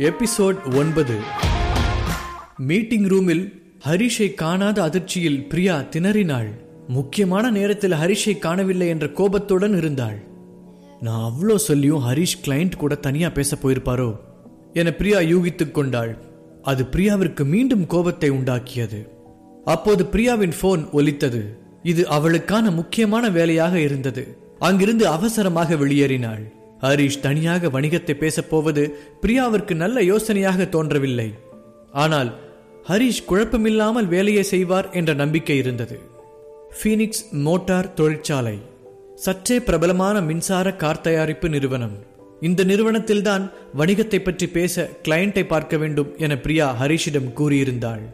Episode ஒன்பது. Meeting ரூமில் ஹரிஷை காணாத அதிர்ச்சியில் பிரியா திணறினாள். முக்கியமான நேரத்தில் ஹரிஷை காணவில்லை என்ற கோபத்துடன் இருந்தாள். நான் அவ்வளோ சொல்லியும் ஹரிஷ் கிளைண்ட் கூட தனியா பேச போயிருப்பாரோ? என பிரியா யூகித்துக் கொண்டாள். அது பிரியாவிற்கு மீண்டும் கோபத்தை உண்டாக்கியது. அப்போது பிரியாவின் போன் ஒலித்தது. இது அவளுக்கான முக்கியமான வேலையாக இருந்தது. அங்கிருந்து அவசரமாக வெளியேறினாள். ஹரிஷ் தனியாக வணிகத்தை பேசப் போவது பிரியாவிற்கு நல்ல யோசனையாக தோன்றவில்லை. ஆனால் ஹரிஷ் குழப்பமில்லாமல் வேலையை செய்வார் என்ற நம்பிக்கை இருந்தது. ஃபீனிக்ஸ் மோட்டார் தொழிற்சாலை. சற்றே பிரபலமான மின்சார கார் தயாரிப்பு நிறுவனம். இந்த நிறுவனத்தில்தான் வணிகத்தை பற்றி பேச கிளையண்டை பார்க்க வேண்டும் என பிரியா ஹரிஷிடம் கூறியிருந்தாள்.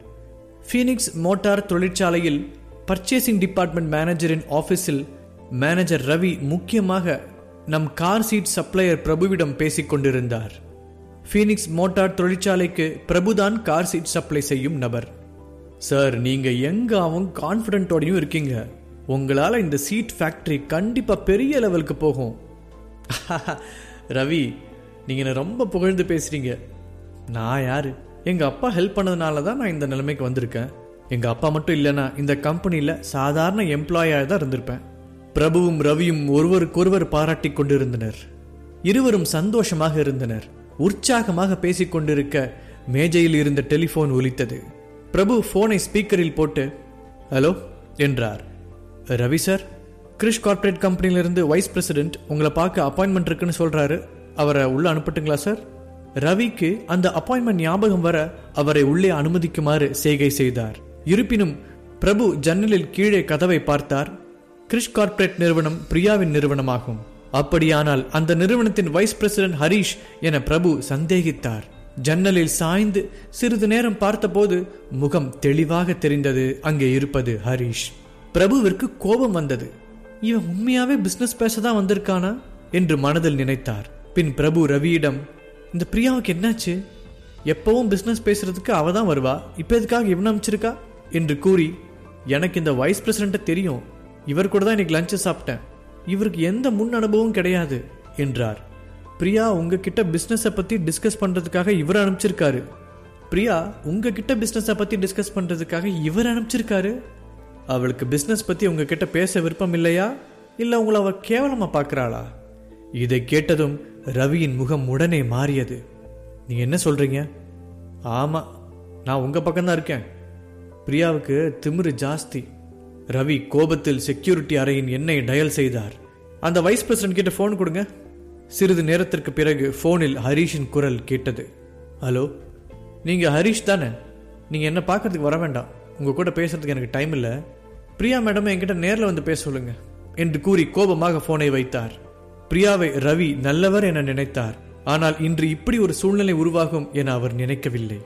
ஃபீனிக்ஸ் மோட்டார் தொழிற்சாலையில் பர்ச்சேசிங் டிபார்ட்மெண்ட் மேனேஜரின் ஆபீஸில் மேனேஜர் ரவி முக்கியமாக நம் கார் சீட் சப்ளையர் பிரபுவிடம் பேசிக் கொண்டிருந்தார். ஃபீனிக்ஸ் மோட்டார் தொழிற்சாலைக்கு பிரபுதான் கார் சீட் சப்ளை செய்யும் நபர். சார் நீங்க எங்காவும் கான்ஃபிடென்ட்டோடையும் இருக்கீங்க. உங்களால இந்த சீட் ஃபேக்டரி கண்டிப்பா பெரிய லெவலுக்கு போகும். ரவி நீங்க ரொம்ப புகழ்ந்து பேசுறீங்க. நான் யாரு? எங்க அப்பா ஹெல்ப் பண்ணதுனால தான் நான் இந்த நிலைமைக்கு வந்திருக்கேன். எங்க அப்பா மட்டும் இல்லைன்னா இந்த கம்பெனியில் சாதாரண எம்ப்ளாயாக தான் இருந்திருப்பேன். பிரபுவும் ரவியும் ஒருவருக்கொருவர் பாராட்டிக் கொண்டிருந்தனர். இருவரும் சந்தோஷமாக இருந்தனர். உற்சாகமாக பேசிக் கொண்டிருக்க மேஜையில் இருந்த டெலிபோன் ஒலித்தது. பிரபு போனை ஸ்பீக்கரில் போட்டு ஹலோ என்றார். ரவி சார் கிரிஷ் கார்ப்பரேட் கம்பெனியிலிருந்து வைஸ் பிரசிடென்ட் உங்களை பார்க்க அப்பாயின்மெண்ட் இருக்குன்னு சொல்றாரு. அவரை உள்ள அனுப்பட்டுங்களா சார்? ரவிக்கு அந்த அப்பாயின்மெண்ட் ஞாபகம் வர அவரை உள்ளே அனுமதிக்குமாறு செய்கை செய்தார். இருப்பினும் பிரபு ஜன்னலில் கீழே கதவை பார்த்தார். கிரிஷ் கார்ப்பரேட் நிறுவனம் பிரியாவின் நிறுவனமாகும். அப்படியானால் அந்த நிறுவனத்தின் வைஸ் பிரசிடென்ட் ஹரீஷ் என பிரபு சந்தேகித்தார். ஜன்னலில் சாய்ந்து சிறிது நேரம் பார்த்தபோது முகம் தெளிவாக தெரிந்தது. அங்கே இருப்பது ஹரீஷ் பிரபுவிற்கு கோபம் வந்தது. இவன் உண்மையாவே பிசினஸ் பேச தான் வந்திருக்கானா? என்று மனதில் நினைத்தார். பின் பிரபு ரவியிடம் இந்த பிரியாவுக்கு என்னாச்சு? எப்பவும் பிசினஸ் பேசுறதுக்கு அவ தான் வருவா. இப்ப எதுக்காக இவன் அமைச்சிருக்கா என்று கூறி எனக்கு இந்த வைஸ் பிரசிடென்ட்டை தெரியும். இவர் கூட தான் இன்னைக்கு லஞ்சு சாப்பிட்டேன். இவருக்கு எந்த முன் அனுபவம் கிடையாது என்றார். பிரியா உங்ககிட்ட பிஸ்னஸை பற்றி டிஸ்கஸ் பண்ணுறதுக்காக இவர் அனுப்பிச்சிருக்காரு. பிரியா உங்ககிட்ட பிஸ்னஸை பற்றி டிஸ்கஸ் பண்ணுறதுக்காக இவர் அனுப்பிச்சிருக்காரு? அவளுக்கு பிஸ்னஸ் பற்றி உங்ககிட்ட பேச விருப்பம் இல்லையா? இல்லை உங்களை அவள் கேவலமாக பார்க்கறாளா? இதை கேட்டதும் ரவியின் முகம் உடனே மாறியது. நீ என்ன சொல்கிறீங்க ஆமாம் நான் உங்கள் பக்கம்தான் இருக்கேன். பிரியாவுக்கு திமிரு ஜாஸ்தி. ரவி கோபத்தில் செக்யூரிட்டி அறையின் எண்ணை டயல் செய்தார். அந்த வைஸ் பிரசிடென்ட் கிட்ட ஃபோன் கொடுங்க. சிறிது நேரத்திற்கு பிறகு ஃபோனில் ஹரீஷின் குரல் கேட்டது. ஹலோ நீங்க ஹரீஷ் தானே? நீங்க என்ன பார்க்கறதுக்கு வர வேண்டாம். உங்க கூட பேசுறதுக்கு எனக்கு டைம் இல்லை. பிரியா மேடம் என்கிட்ட நேரில் வந்து பேச சொல்லுங்க. என்று கூறி கோபமாக போனை வைத்தார். பிரியாவை ரவி நல்லவர் என நினைத்தார். ஆனால் இன்று இப்படி ஒரு சூழ்நிலை உருவாகும் என அவர் நினைக்கவில்லை.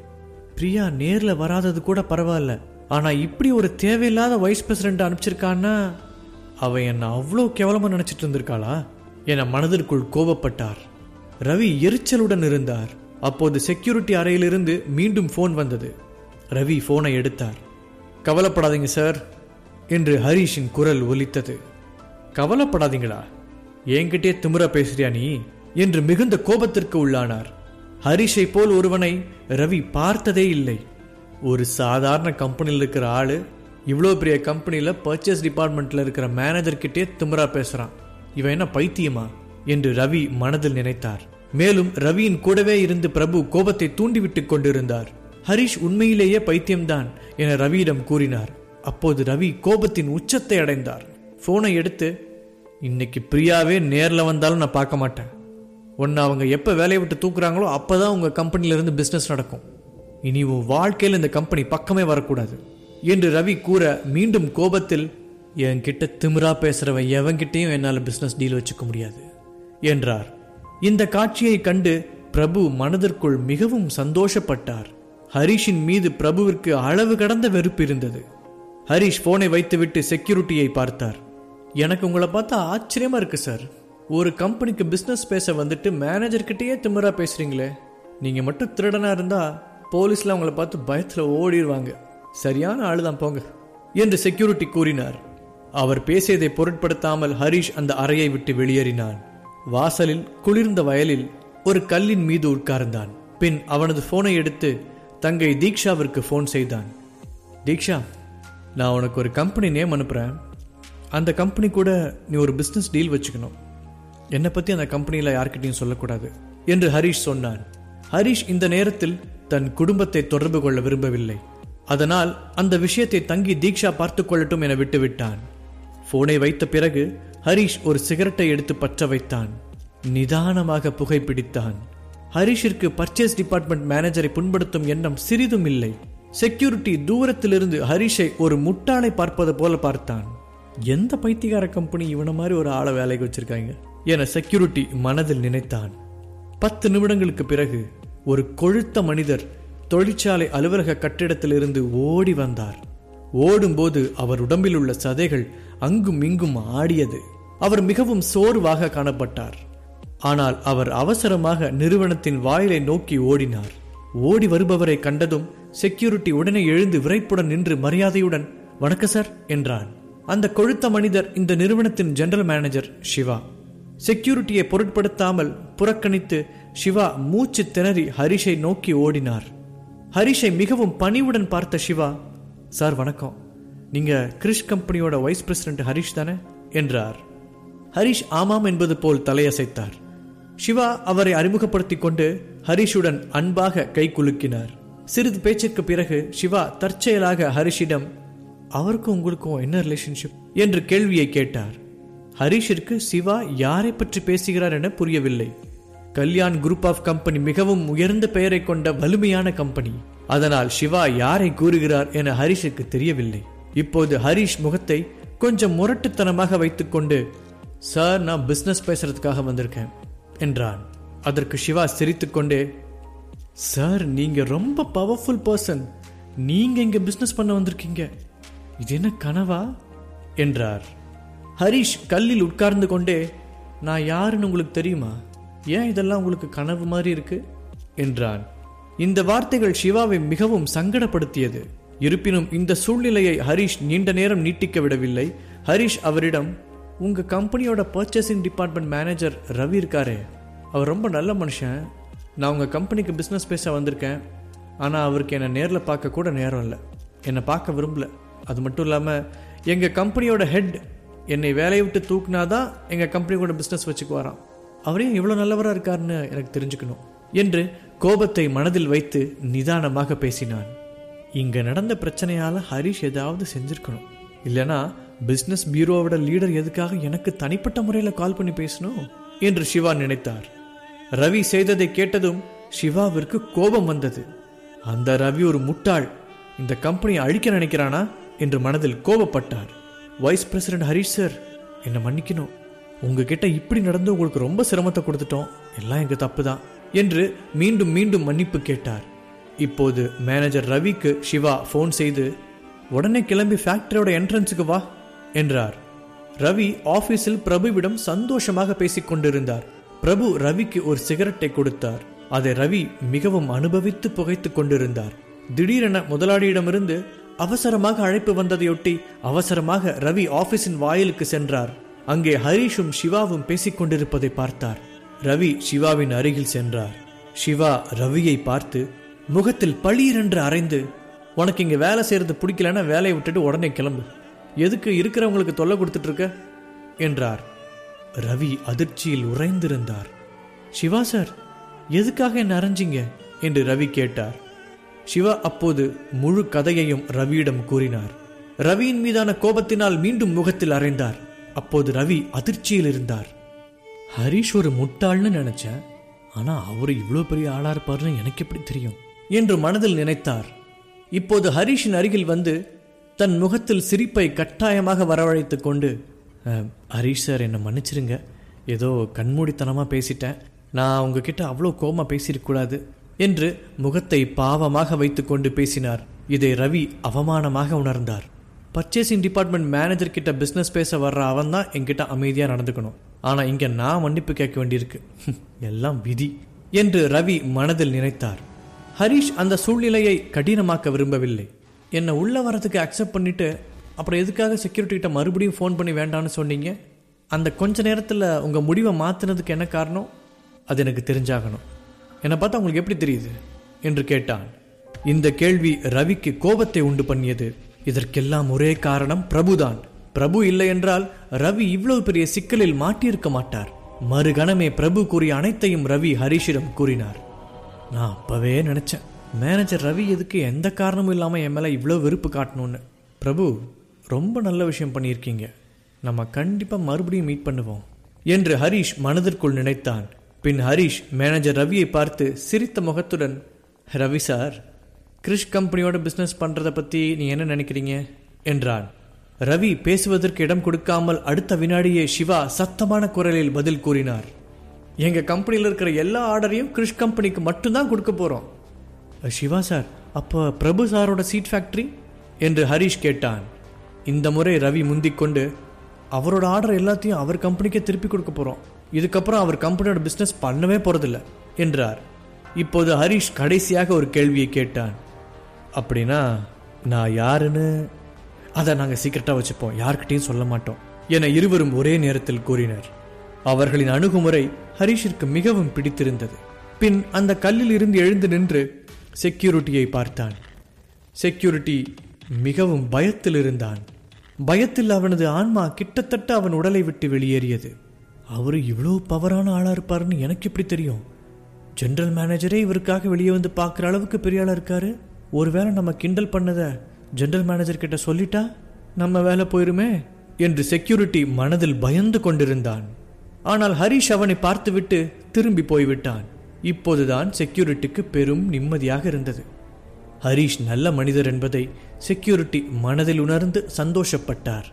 பிரியா நேரில் வராதது கூட பரவாயில்ல. ஆனால் இப்படி ஒரு தேவையில்லாத வைஸ் பிரசிடென்ட் அனுப்பிச்சிருக்கான்னா அவ என்னை அவ்வளோ கேவலமாக நினச்சிட்டு இருந்திருக்காளா? என மனதிற்குள் கோபப்பட்டார். ரவி எரிச்சலுடன் இருந்தார். அப்போது செக்யூரிட்டி அறையிலிருந்து மீண்டும் ஃபோன் வந்தது. ரவி ஃபோனை எடுத்தார். கவலைப்படாதீங்க சார் என்று ஹரீஷின் குரல் ஒலித்தது. கவலைப்படாதீங்களா? என்கிட்டே திமுற பேசுறியா நீ? என்று மிகுந்த கோபத்திற்கு உள்ளானார். ஹரிஷை போல் ஒருவனை ரவி பார்த்ததே இல்லை. ஒரு சாதாரண கம்பெனியில் இருக்கிற ஆளு இவ்வளோ பெரிய கம்பெனியில் பர்ச்சேஸ் டிபார்ட்மெண்ட்டில் இருக்கிற மேனேஜர்கிட்டே திமிரா இவன் என்ன பைத்தியமா? என்று ரவி மனதில் நினைத்தார். மேலும் ரவியின் கூடவே இருந்து பிரபு கோபத்தை தூண்டிவிட்டுக் கொண்டிருந்தார். ஹரிஷ் உண்மையிலேயே பைத்தியம்தான் என ரவியிடம் கூறினார். அப்போது ரவி கோபத்தின் உச்சத்தை அடைந்தார். போனை எடுத்து இன்னைக்கு பிரியாவே நேரில் வந்தாலும் நான் பார்க்க மாட்டேன். ஒன்று அவங்க எப்போ வேலையை விட்டு தூக்குறாங்களோ அப்பதான் உங்கள் கம்பெனில இருந்து பிஸ்னஸ் நடக்கும். இனி உன் வாழ்க்கையில் இந்த கம்பெனி பக்கமே வரக்கூடாது என்று ரவி கூற மீண்டும் கோபத்தில் என்கிட்ட திமிரா பேசுறவன் எவன்கிட்டயும் என்னால் பிசினஸ் டீல் வச்சுக்க முடியாது என்றார். இந்த காட்சியை கண்டு பிரபு மனதிற்குள் மிகவும் சந்தோஷப்பட்டார். ஹரிஷின் மீது பிரபுவிற்கு அளவு கடந்த வெறுப்பு இருந்தது. ஹரிஷ் போனை வைத்துவிட்டு செக்யூரிட்டியை பார்த்தார். எனக்கு உங்களை பார்த்தா ஆச்சரியமா இருக்கு சார் ஒரு கம்பெனிக்கு பிசினஸ் பேச வந்துட்டு மேனேஜர்கிட்டயே திமிரா பேசுறீங்களே. நீங்க மட்டும் திருடனா இருந்தா போலீஸ்லாம் உங்களை பார்த்து பயத்தில் ஓடிடுவாங்க. சரியான ஆள் தான் போங்க என்று செக்யூரிட்டி கூறினார். அவர் பேசியதை பொருட்படுத்தாமல் ஹரிஷ் அந்த அறையை விட்டு வெளியேறினான். வாசலில் குளிர்ந்த வயலில் ஒரு கல்லின் மீது உட்கார்ந்தான். பின் அவனது போனை எடுத்து தங்கை தீக்ஷாவிற்கு ஃபோன் செய்தான். தீக்ஷா நான் உனக்கு ஒரு கம்பெனி நேம் அனுப்புகிறேன் அந்த கம்பெனி கூட நீ ஒரு பிஸ்னஸ் டீல் வச்சுக்கணும். என்னை பற்றி அந்த கம்பெனியில் யார்கிட்டையும் சொல்லக்கூடாது என்று ஹரிஷ் சொன்னான். ஹரிஷ் இந்த நேரத்தில் தன் குடும்பத்தை தொடர்பு கொள்ள விரும்பவில்லை. அதனால் அந்த விஷயத்தை தங்கி தீக்ஷா பார்த்து கொள்ளட்டும் என விட்டுவிட்டான். போனை வைத்த பிறகு ஹரிஷ் ஒரு சிகரெட்டை எடுத்து பற்ற வைத்தான். நிதானமாக புகைப்பிடித்தான். ஹரிஷிற்கு பர்ச்சேஸ் டிபார்ட்மெண்ட் மேனேஜரை புண்படுத்தும் எண்ணம் சிறிதும் இல்லை. செக்யூரிட்டி தூரத்திலிருந்து ஹரிஷை ஒரு முட்டாளை பார்ப்பது போல பார்த்தான். எந்த பைத்தியகார கம்பெனி இவன மாதிரி ஒரு ஆளை வேலைக்கு வச்சிருக்காங்க? என செக்யூரிட்டி மனதில் நினைத்தான். பத்து நிமிடங்களுக்கு பிறகு ஒரு கொழுத்த மனிதர் தொழிற்சாலை அலுவலக கட்டிடத்திலிருந்து ஓடி வந்தார். ஓடும்போது அவர் உடம்பில் உள்ள சதைகள் அங்கும் இங்கும் ஆடியது. அவர் மிகவும் சோர்வாக காணப்பட்டார். ஆனால் அவர் அவசரமாக நிறுவனத்தின் வாயிலை நோக்கி ஓடினார். ஓடி வருபவரை கண்டதும் செக்யூரிட்டி உடனே எழுந்து விரைப்புடன் நின்று மரியாதையுடன் வணக்க சார் என்றான். அந்த கொழுத்த மனிதர் இந்த நிறுவனத்தின் ஜெனரல் மேனேஜர் சிவா செக்யூரிட்டியை பொருட்படுத்தாமல் புறக்கணித்து சிவா மூச்சு திணறி ஹரிஷை நோக்கி ஓடினார். ஹரிஷை மிகவும் பணிவுடன் பார்த்த சிவா சார் வணக்கம். நீங்க கிரிஷ் கம்பெனியோட வைஸ் பிரசிடென்ட் ஹரிஷ் தானே? என்றார். ஹரிஷ் ஆமாம் என்பது போல் தலையசைத்தார். சிவா அவரை அறிமுகப்படுத்திக் கொண்டு ஹரிஷுடன் அன்பாக கை குலுக்கினார். சிறிது பேச்சுக்கு பிறகு சிவா தற்செயலாக ஹரிஷிடம் அவருக்கும் உங்களுக்கும் என்ன ரிலேஷன்ஷிப் என்று கேள்வியை கேட்டார். ஹரிஷிற்கு சிவா யாரை பற்றி பேசுகிறார் என புரியவில்லை. கல்யாண் குரூப் ஆஃப் கம்பெனி மிகவும் உயர்ந்த பெயரை கொண்ட வலிமையான கம்பெனி அதனால் சிவா யாரை கூறுகிறார் என ஹரிஷுக்கு தெரியவில்லை. இப்போது ஹரிஷ் முகத்தை கொஞ்சம் முரட்டுத்தனமாக வைத்துக்கொண்டு சார் நான் பிசினஸ் பேசுறதுக்காக வந்திருக்கேன் என்றான். அதற்கு சிவா சிரித்துக்கொண்டே சார் நீங்க ரொம்ப பவர்ஃபுல் பர்சன் நீங்க இங்க பிசினஸ் பண்ண வந்திருக்கீங்க. இது என்ன கனவா? என்றார். ஹரிஷ் கல்லில் உட்கார்ந்து கொண்டே நான் யாருன்னு உங்களுக்கு தெரியுமா? ஏன் இதெல்லாம் உங்களுக்கு கனவு மாதிரி இருக்கு? என்றான். இந்த வார்த்தைகள் சிவாவை மிகவும் சங்கடப்படுத்தியது. இருப்பினும் இந்த சூழ்நிலையை ஹரிஷ் நீண்ட நேரம் நீட்டிக்க விடவில்லை. ஹரிஷ் அவரிடம் உங்க கம்பெனியோட பர்ச்சேசிங் டிபார்ட்மெண்ட் மேனேஜர் ரவி இருக்காரே. அவர் ரொம்ப நல்ல மனுஷன். நான் உங்க கம்பெனிக்கு பிஸ்னஸ் பேச வந்திருக்கேன். ஆனால் அவருக்கு என்னை நேரில் பார்க்க கூட நேரம் இல்லை. என்னை பார்க்க விரும்பல. அது மட்டும் இல்லாமல் எங்கள் கம்பெனியோட ஹெட் என்னை வேலையை விட்டு தூக்குனாதான் எங்கள் கம்பெனி கூட பிஸ்னஸ் வச்சுக்குவாராம். அவரையும் இவ்வளோ நல்லவராக இருக்காருன்னு எனக்கு தெரிஞ்சுக்கணும். என்று கோபத்தை மனதில் வைத்து நிதானமாக பேசினான். இங்கே நடந்த பிரச்சனையால் ஹரிஷ் ஏதாவது செஞ்சுருக்கணும். இல்லைனா பிஸ்னஸ் பியூரோவோட லீடர் எதுக்காக எனக்கு தனிப்பட்ட முறையில் கால் பண்ணி பேசணும்? என்று சிவா நினைத்தார். ரவி செய்ததை கேட்டதும் சிவாவிற்கு கோபம் வந்தது. அந்த ரவி ஒரு முட்டாள். இந்த கம்பெனியை அழிக்க நினைக்கிறானா? என்று மனதில் கோபப்பட்டார். வைஸ் பிரசிடென்ட் ஹரிஷ் சார் என்னை மன்னிக்கணும். உங்ககிட்ட இப்படி நடந்து உங்களுக்கு ரொம்ப சிரமத்தை கொடுத்துட்டோம். எல்லாம் எங்க தப்பு தான் என்று மீண்டும் மீண்டும் மன்னிப்பு கேட்டார். இப்போது மேனேஜர் ரவிக்கு சிவா ஃபோன் செய்து உடனே கிளம்பி ஃபேக்டரியோட என்ட்ரன்ஸுக்கு வா என்றார். ரவி ஆபீஸில் பிரபுவிடம் சந்தோஷமாக பேசிக் கொண்டிருந்தார். பிரபு ரவிக்கு ஒரு சிகரெட்டை கொடுத்தார். அதை ரவி மிகவும் அனுபவித்து புகைத்துக் கொண்டிருந்தார். திடீரென முதலாளியிடமிருந்து அவசரமாக அழைப்பு வந்ததையொட்டி அவசரமாக ரவி ஆபீஸின் வாயிலுக்கு சென்றார். அங்கே ஹரிஷும் சிவாவும் பேசிக் கொண்டிருப்பதை பார்த்தார். ரவி சிவாவின் அருகில் சென்றார். சிவா ரவியை பார்த்து முகத்தில் பளீரென்று அரைந்து உனக்கு இங்க வேலை செய்யறது பிடிக்கலன்னா வேலையை விட்டுட்டு உடனே கிளம்பு. எதுக்கு இருக்கிறவங்களுக்கு தொல்லை கொடுத்துட்டு இருக்க என்றார். ரவி அதிர்ச்சியில் உறைந்திருந்தார். சிவா சார் எதுக்காக என்ன அரைஞ்சிங்க? என்று ரவி கேட்டார். சிவா அப்போது முழு கதையையும் ரவியிடம் கூறினார். ரவியின் மீதான கோபத்தினால் மீண்டும் முகத்தில் அறைந்தார். அப்போது ரவி அதிர்ச்சியில் இருந்தார். ஹரிஷ் ஒரு முட்டாள்னு நினைச்சேன் ஆனா அவரு இவ்வளோ பெரிய ஆளா இருப்பார்னு எனக்கு எப்படி தெரியும்? என்று மனதில் நினைத்தார். இப்போது ஹரிஷின் அருகில் வந்து தன் முகத்தில் சிரிப்பை கட்டாயமாக வரவழைத்து கொண்டு ஹரிஷ் சார் என்னை மன்னிச்சிருங்க. ஏதோ கண்மூடித்தனமாக பேசிட்டேன். நான் உங்ககிட்ட அவ்வளோ கோமா பேசியிருக்கூடாது என்று முகத்தை பாவமாக வைத்துக்கொண்டு பேசினார். இதை ரவி அவமானமாக உணர்ந்தார். பர்ச்சேசிங் டிபார்ட்மெண்ட் மேனேஜர் கிட்ட பிசினஸ் பேச வர்ற அவன் தான் என்கிட்ட அமைதியா நடந்துக்கணும். ஆனா இங்க நான் மன்னிப்பு கேட்க வேண்டியிருக்கு. எல்லாம் விதி என்று ரவி மனதில் நினைத்தார். ஹரிஷ் அந்த சூழ்நிலையை கடினமாக்க விரும்பவில்லை. என்னை உள்ள வரதுக்கு அக்செப்ட் பண்ணிட்டு அப்புறம் எதுக்காக செக்யூரிட்டி கிட்ட மறுபடியும் ஃபோன் பண்ணி வேண்டான்னு சொன்னீங்க? அந்த கொஞ்ச நேரத்தில் உங்கள் முடிவை மாற்றினதுக்கு என்ன காரணம்? அது எனக்கு தெரிஞ்சாகணும். என்னை பார்த்தா உங்களுக்கு எப்படி தெரியுது? என்று கேட்டான். இந்த கேள்வி ரவிக்கு கோபத்தை உண்டு பண்ணியது. இதற்கெல்லாம் ஒரே காரணம் பிரபுதான். பிரபு இல்லை என்றால் ரவி இவ்வளவு பெரிய சிக்கலில் மாட்டியிருக்க மாட்டார். மறுகணமே பிரபு கூறிய அனைத்தையும் ரவி ஹரிஷிடம் கூறினார். நான் அப்பவே நினைச்சேன் மேனேஜர் ரவி எதுக்கு எந்த காரணமும் இல்லாமல் என் மேலே இவ்வளோ வெறுப்பு காட்டணும்னு. பிரபு ரொம்ப நல்ல விஷயம் பண்ணியிருக்கீங்க. நம்ம கண்டிப்பாக மறுபடியும் மீட் பண்ணுவோம் என்று ஹரிஷ் மனதிற்குள் நினைத்தான். பின் ஹரிஷ் மேனேஜர் ரவியை பார்த்து சிரித்த முகத்துடன் ரவி சார் கிரிஷ் கம்பெனியோட பிஸ்னஸ் பண்ணுறதை பற்றி நீ என்ன நினைக்கிறீங்க? என்றான். ரவி பேசுவதற்கு இடம் கொடுக்காமல் அடுத்த வினாடியே சிவா சத்தமான குரலில் பதில் கூறினார். எங்கள் கம்பெனியில் இருக்கிற எல்லா ஆர்டரையும் கிரிஷ் கம்பெனிக்கு மட்டும்தான் கொடுக்க போகிறோம் சிவா சார் அப்போ பிரபு சாரோட சீட் ஃபேக்டரி என்று ஹரிஷ் கேட்டான். இந்த முறை ரவி முந்திக்கொண்டு அவரோட ஆர்டர் எல்லாத்தையும் அவர் கம்பெனிக்கே திருப்பி கொடுக்க போகிறோம் இதுக்கப்புறம் அவர் கம்பெனியோட பிஸ்னஸ் பண்ணவே போகிறதில்ல என்றார். இப்போது ஹரிஷ் கடைசியாக ஒரு கேள்வியை கேட்டான். அப்படின்னா நான் யாருன்னு? அதை நாங்கள் சீக்கிரட்டாக வச்சுப்போம் யார்கிட்டையும் சொல்ல மாட்டோம் என இருவரும் ஒரே நேரத்தில் கூறினர். அவர்களின் அணுகுமுறை ஹரிஷிற்கு மிகவும் பிடித்திருந்தது. பின் அந்த கல்லில் இருந்து எழுந்து நின்று செக்யூரிட்டியை பார்த்தான். செக்யூரிட்டி மிகவும் பயத்தில் இருந்தான் பயத்தில் அவனது ஆன்மா கிட்டத்தட்ட அவன் உடலை விட்டு வெளியேறியது. அவர் இவ்வளோ பவரான ஆளாக இருப்பாருன்னு எனக்கு எப்படி தெரியும்? ஜென்ரல் மேனேஜரே இவருக்காக வெளியே வந்து பார்க்குற அளவுக்கு பெரிய ஆளாக இருக்காரு? ஒருவேளை நம்ம கிண்டல் பண்ணதை ஜென்ரல் மேனேஜர் கிட்ட சொல்லிட்டா நம்ம வேலை போயிருமே? என்று செக்யூரிட்டி மனதில் பயந்து கொண்டிருந்தான். ஆனால் ஹரிஷ் அவனை பார்த்துவிட்டு திரும்பி போய்விட்டான். இப்போதுதான் செக்யூரிட்டிக்கு பெரும் நிம்மதியாக இருந்தது. ஹரிஷ் நல்ல மனிதர் என்பதை செக்யூரிட்டி மனதில் உணர்ந்து சந்தோஷப்பட்டார்.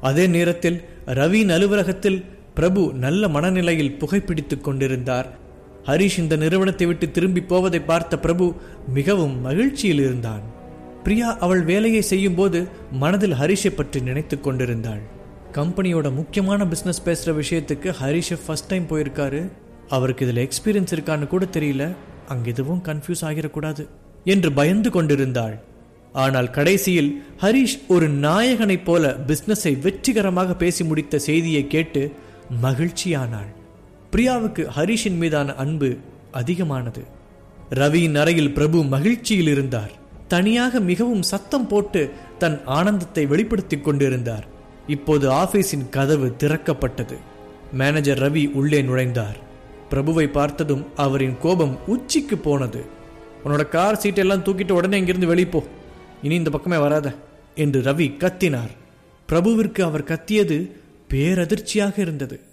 அதே நேரத்தில் ரவியின் அலுவலகத்தில் பிரபு நல்ல மனநிலையில் புகைப்பிடித்துக் கொண்டிருந்தார். ஹரிஷ் இந்த நிறுவனத்தை விட்டு திரும்பி போவதை பார்த்த பிரபு மிகவும் மகிழ்ச்சியில் இருந்தான். பிரியா அவள் வேலையை செய்யும் போது மனதில் ஹரிஷை பற்றி நினைத்துக் கொண்டிருந்தாள். கம்பெனியோட முக்கியமான பிசினஸ் பேசுற விஷயத்துக்கு ஹரிஷ் ஃபர்ஸ்ட் டைம் போயிருக்காரு. அவருக்கு இதுல எக்ஸ்பீரியன்ஸ் இருக்கான்னு கூட தெரியல. அங்க எதுவும் கன்ஃபியூஸ் ஆகிடக்கூடாது என்று பயந்து கொண்டிருந்தாள். ஆனால் கடைசியில் ஹரிஷ் ஒரு நாயகனைப் போல பிசினஸை வெற்றிகரமாக பேசி முடித்த செய்தியை கேட்டு மகிழ்ச்சியானாள். பிரியாவுக்கு ஹரிஷின் மீதான அன்பு அதிகமானது. ரவியின் அறையில் பிரபு மகிழ்ச்சியில் இருந்தார். தனியாக மிகவும் சத்தம் போட்டு தன் ஆனந்தத்தை வெளிப்படுத்திக் கொண்டிருந்தார். இப்போது ஆபீஸின் கதவு திறக்கப்பட்டது. மேனேஜர் ரவி உள்ளே நுழைந்தார். பிரபுவை பார்த்ததும் அவரின் கோபம் உச்சிக்கு போனது. உன்னோட கார் சீட்டெல்லாம் தூக்கிட்டு உடனே இங்கிருந்து வெளிப்போ இனி இந்த பக்கமே வராத என்று ரவி கத்தினார். பிரபுவிற்கு அவர் கத்தியது பேரதிர்ச்சியாக இருந்தது.